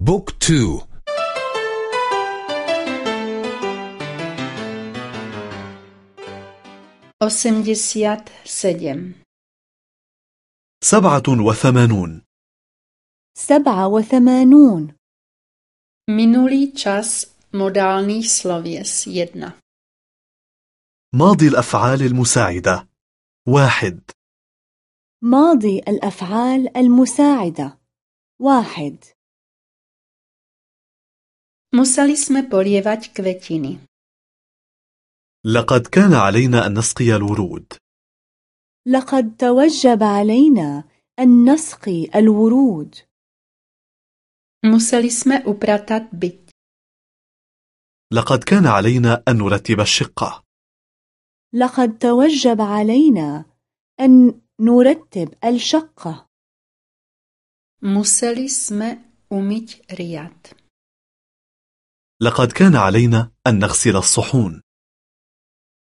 بوك تو. osemdesiat sedem سبعة وثمانون. سبعة وثمانون. Minulý čas modálních slověs jedna. ماضي الأفعال المساعدة. واحد. ماضي الأفعال المساعدة. واحد. Museli jsme polievať kvetiny. لقد كان علينا أن نسقي الورود لقد توجب علينا أن نسقي الورود Museli jsme upratat byt. لقد كان علينا أن نرتب الشقة لقد توجب علينا أن نرتب الشقة Museli jsme umyť riad. لقد كان علينا أن نغسل الصحون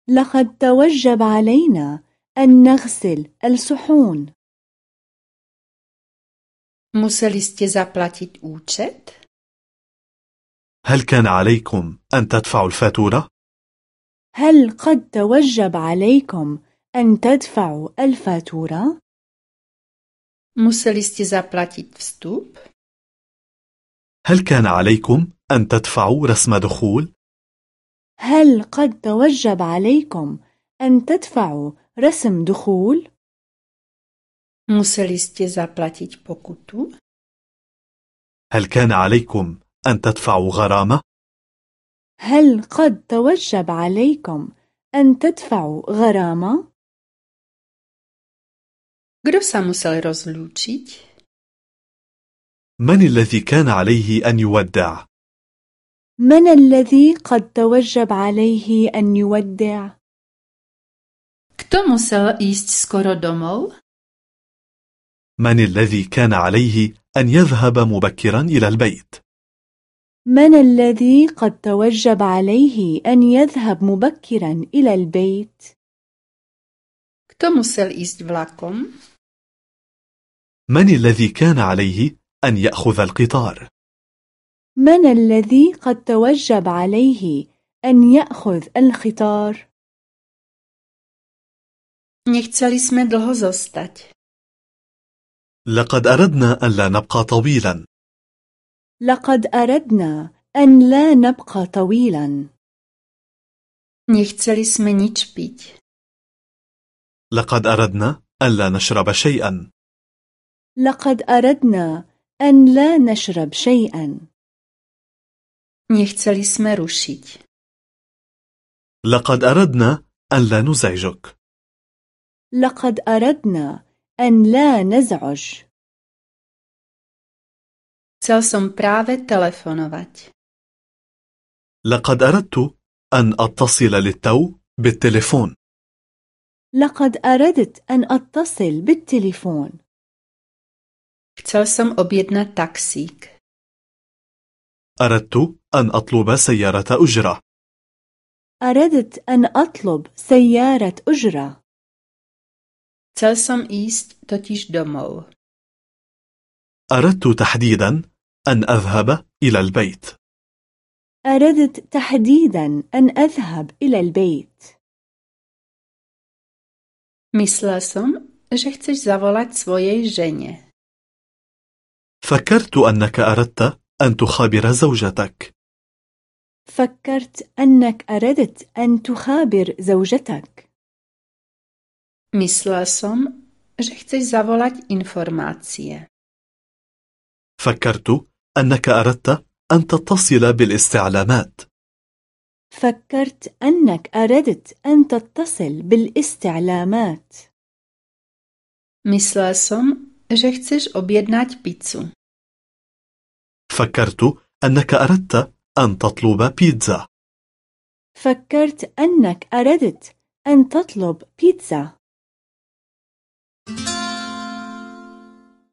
لقد توجب علينا أن نغسل الصحون Museli jste zaplatit účet? هل كان عليكم أن تدفعوا الفاتورة؟ هل قد توجب عليكم أن تدفعوا الفاتورة؟ Museli jste zaplatit vstup? هل كان عليكم أن تدفعوا رسم دخول؟ هل قد توجب عليكم أن تدفعوا رسم دخول؟ Museli jste zaplatit pokutu? هل كان عليكم أن تدفعوا غرامة؟ هل قد توجب عليكم أن تدفعوا غرامة؟ Kdo se musel rozlúčiť? من الذي كان عليه أن يودع؟ من الذي قد توجب عليه أن يودع؟ Kto musel ísť skoro domov? من الذي كان عليه أن يذهب مبكرا إلى البيت؟ من الذي قد توجب عليه أن يذهب مبكرا إلى البيت؟ Kto musel ísť vlakom? من الذي كان عليه أن يأخذ القطار؟ من الذي قد توجب عليه أن يأخذ القطار؟ Nechceli sme dlho zostať. لقد أردنا أن لا نبقى طويلا لقد أردنا أن لا نبقى طويلا Nechceli sme nič piť. لقد أردنا أن لا نشرب شيئا لقد أردنا أن لا نشرب شيئا Nechceli sme rušiť. لقد أردنا أن لا نزعجك لقد أردنا أن لا نزعج Chcel som práve telefonovať. لقد أردت أن أتصل للتو بالتليفون لقد أردت أن أتصل بالتليفون Chcel som objednať taxík. أردت أن أطلب سيارة أجرة. أردت أن أطلب سيارة أجرة. Chcel som ísť totiž domov. أردت تحديدا أن أذهب إلى البيت. أردت تحديدا أن أذهب إلى البيت. Som, že chceš zavolať svojej žene. فكرت أنك أردت أن تخابر زوجتك. فكرت أنك أردت أن تخابر زوجتك Myslel som, že chceš zavolať informácie. فكرت أنك أردت أن تتصل بالاستعلامات فكرت أنك أردت أن تتصل بالاستعلامات Myslel som, že chceš objednať pizzu. فكرت أنك أردت أن تطلب بيتزا. فكرت أنك أردت أن تطلب بيتزا.